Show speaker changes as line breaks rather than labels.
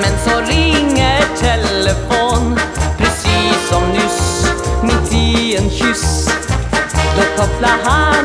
men så ringer telefon Precis som nyss, mitt i en kyss. Då kopplar han